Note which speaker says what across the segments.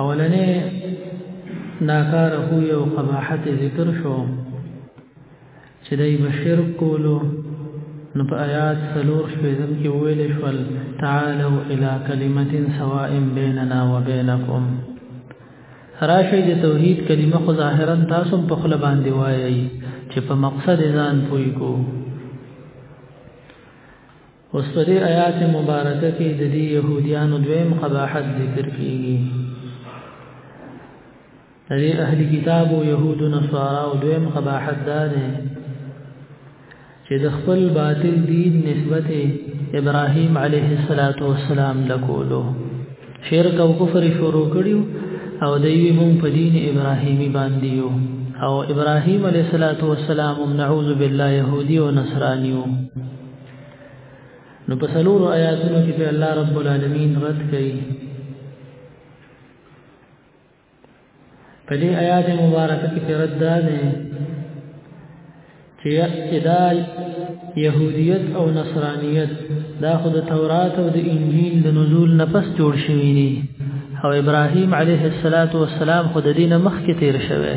Speaker 1: اولنې ناکار هو یو قباحت ذکر شو چې دای بشیر کولو نو په آیات سلور شپږم کې ویل شول تعالوا الى كلمه سواء بيننا وبينكم راشي د توحید کلمه خو ظاهرا تاسو په خله باندې وایي چې په مقصد ځان پوي کو اوس په دې آیات مبارکه کې د دې يهوديانو دویم قباحت ذکر کیږي د دې اهل کتاب او يهود او نصارا او دویم قباحت دا دی چې د خپل باطل دین نسبت ابراهيم عليه الصلاه والسلام لکولو شرک او کفر شروع کړیو او دوی مون په دین ابراهيمي باندې یو او ابراهيم عليه الصلاه والسلام نعوذ بالله يهودي او نصرانيو نو په سلور آیاتونو کې په الله رب العالمین رد کړي په دې آیات مبارکه کې رد ده چې اعتدال يهوديت او نصرانيت دا خود تورات او د انجیل د نزول نفس جوړ شوی دي او ابراهيم عليه السلام خود دینه مخکې تیر شوی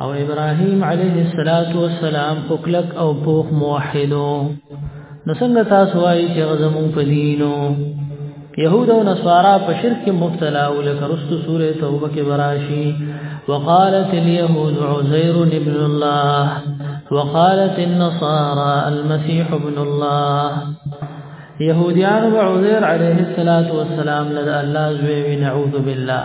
Speaker 1: او ابراهيم عليه الصلاه والسلام پکلک او پوخ موحدو نو څنګه تاسو وايي چې غزمون په دینو يهود او نصارا په شرک مبتلا او لکه رستو سوره توبه کې براشي وقالت اليهود عزير ابن الله وقالت النصارى المسيح ابن الله يهوديان وعزير عليه الصلاة والسلام لدى الله زوي نعوذ بالله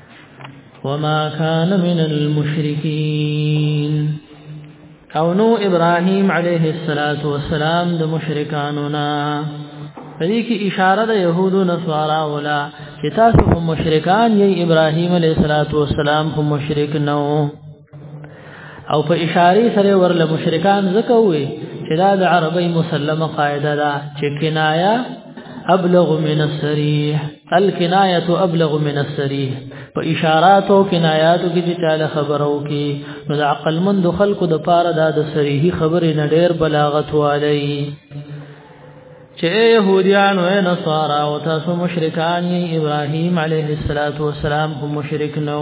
Speaker 1: وما كان من المشركين او نو ابراهيم عليه الصلاه والسلام د مشرکانو نه دې کې اشاره د يهودو نصارا ولا چې تاسو هم مشرکان یې ابراهيم عليه الصلاه والسلام هم مشرک نه او په اشاره سره ورل مشرکان زکه وي چې دا د عربی مسلمه قاعده ده چې کنایه ابلغ من الصریح الکنایه ابلغ من الصریح په اشارات او کنایاتو کې چې چاله خبرو کې نو د عقل مند خلکو د پاره دا د صریحي خبرې نه ډېر بلاغت والی چې يهوديان او نصارا او تاسو مشرکان ابراهيم عليه السلام هم مشرک نو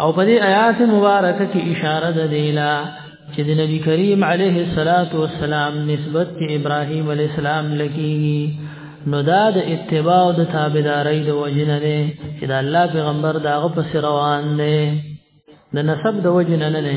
Speaker 1: او په دې آیات مبارکه کې اشاره ده دیلا چې د نبی کریم علیه الصلاۃ والسلام نسبت کې ابراهیم علیه السلام لکېږي نو دا د اتباع او د تابعدارۍ د وجنه نه چې د الله پیغمبر داغه پس روان دی د نسب د وجنه نه نه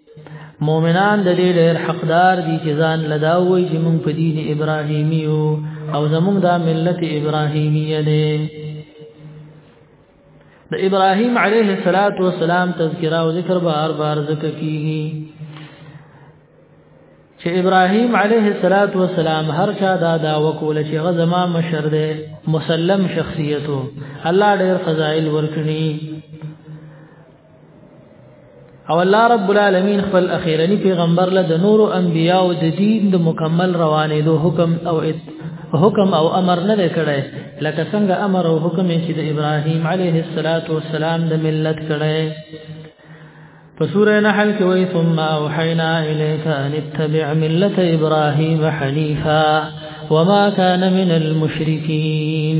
Speaker 1: مؤمنان د دې ډېر حقدار دي چې ځان لدا وایي چې موږ په دین ابراهیمی یو او زموږ دا ملت ابراهیمی دی د ابراهیم علیه الصلاۃ والسلام تذکرہ او ذکر بار بار ذکر کیږي چې ابراهیم علیه الصلاۃ والسلام هر چا دا دا وکول چې غزما مشر دی مسلم شخصیتو الله ډېر فضایل ورکړي او الله رب العالمین خپل اخیرنی پیغمبر له د نورو انبیا او د دین د مکمل روانې دو حکم او حکم او امر نه کړي لکه څنګه امر او حکم چې د ابراهیم علیه السلام د ملت کړي په سوره نحل کې وایي ثم اوحینا الیک ان اتبع ملت ابراهیم حنیفا وما كان من المشرکین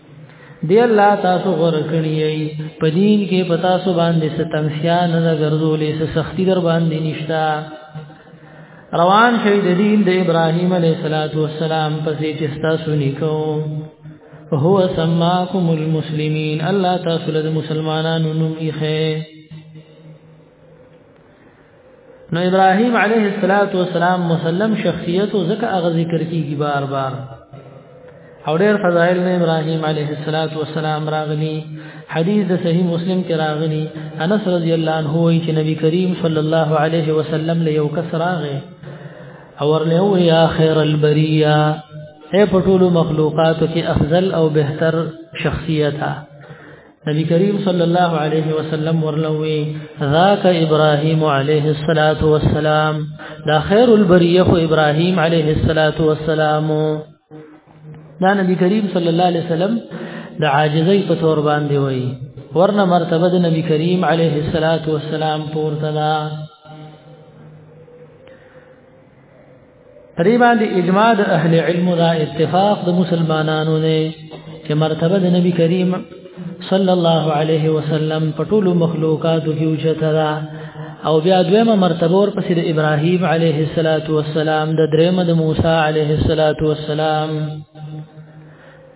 Speaker 1: دی الله تاسو غره کړی په دین کې پتا سو باندې ستنګسیا نه ګرځولې څه سختی در باندې نشتا روان شوی د دین د ابراهیم علیه الصلاۃ والسلام پسې چې تاسو نیکو هو سماکم المسلمین الله تاسو له مسلمانانو نوم یې نو ابراهيم عليه الصلاه والسلام مسلم شخصيت زکه اغه ذکر کیږي بار بار او ډېر فضائل نه ابراهيم عليه الصلاه والسلام راغلي حديث د صحیح مسلم کې راغلي انس رضی الله عنه وایي چې نبی کریم صلی الله عليه وسلم له یو کس راغی او ورله وی یا خیر البریه اے پټول مخلوقات کې افضل او بهتر شخصیت نبی کریم صلی الله علیه وسلم ورلوي ذاک ابراهیم علیه الصلاۃ والسلام دا خیر البریه خو ابراهیم علیه الصلاۃ والسلام دا نبی کریم صلی الله علیه وسلم د عاجزۍ په تور باندې وایي ورنه مرتبه د نبی کریم علیه الصلاۃ والسلام پورته ده پرې باندې اجماع د اهل علم را اتفاق د مسلمانانو نه چې مرتبه د نبی کریم صلی الله علیه وسلم په ټول مخلوقاتو کې اوچته ده او بیا دویمه مرتبه ور پسې د ابراهیم علیه السلام د دریمه د موسی علیه السلام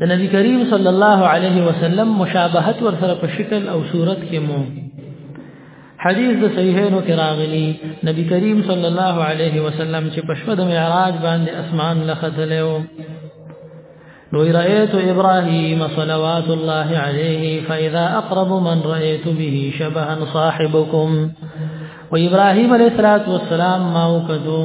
Speaker 1: د نبی کریم صلی الله علیه وسلم مشابهت ور سره په شکل او صورت کې مو حدیث د صحیحینو کې راغلی نبی کریم صلی الله علیه وسلم چې په شپه د معراج باندې اسمان لختلو نو رأيت إبراهيم صلوات الله عليه فإذا أقرب من رأيت به شبها صاحبكم وإبراهيم عليه الصلاة والسلام ما وكدو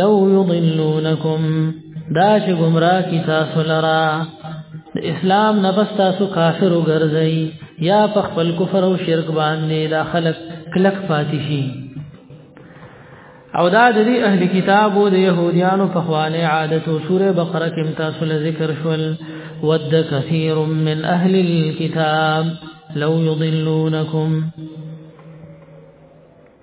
Speaker 1: لو يضلونكم دا چې گمراه کی تاسو لرا د اسلام نه بس تاسو کافر وګرځي یا په خپل کفر او شرک باندې دا خلق کلک پاتې شي او دا د دې اهل کتابو د يهوديانو په خواله عادت او سوره بقره کې تاسو له ذکر شول ود كثير من اهل الكتاب لو يضلونكم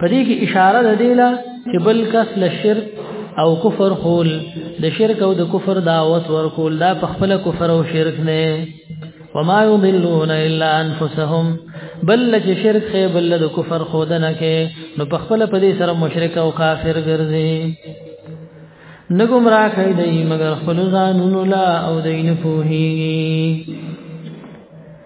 Speaker 1: په دې کې اشاره ده دیلا چې بل کس له شرک او کفر خول د شرک او د کفر دعوت ورکول دا په خپل کفر او شرک نه وما يضلون الا انفسهم بل لچ شرک خې بل د کفر خودنه کې نو په خپل په دې سره مشرک او کافر ګرځي نګم را کوي دی مگر خپل ځانونو لا او دین پوهیږي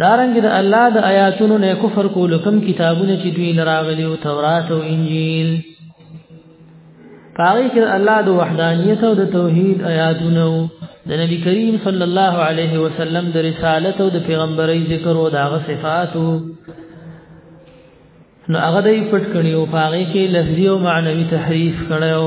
Speaker 1: دارنګ د الله د آیاتونو نه کفر کول کوم کتابونه چې دوی لراغلي او تورات او انجیل پاره کې الله د وحدانیت او د توحید آیاتونو د نبی کریم صلی الله علیه وسلم د رسالت او د پیغمبري ذکر او دغه صفاتو نو هغه دې پټ کړیو پاره کې لفظي او معنوي تحریف کړو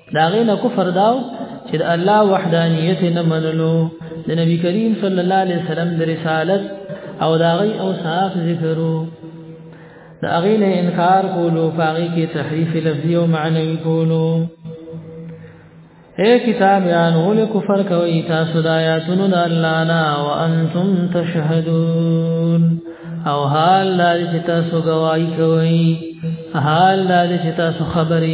Speaker 1: دا غینه کفر داو چې د الله وحدانیت نه منلو د نبی کریم صلی الله علیه وسلم د رسالت او دا غي او صاف ذکرو دا غینه انکار کولو فقې کې تحریف لفظي او معنوي کولو اے کتاب یانو له کفر کوي تاسو د آیاتونو د الله نه او انتم تشهدون او حال د تاسو گواہی کوي حال د تاسو خبري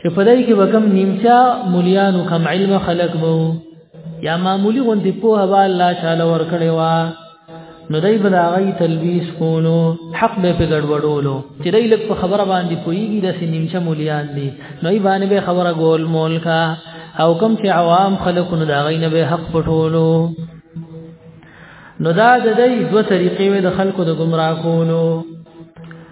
Speaker 1: چې په دای کې وکم نیمچا مليانو کم علم خلق وو یا معمولی غوندې په هوا الله تعالی ور کړی و نو دای په داغي تلبیس کولو حق به په ګډوډولو چې دای لک په خبره باندې پویږي د سنیمچه مولیان دي نو ای باندې به خبره ګول مول کا او کم چې عوام خلق نو داغي نه به حق پټولو نو دا د دې دوه طریقې د خلکو د گمراه کولو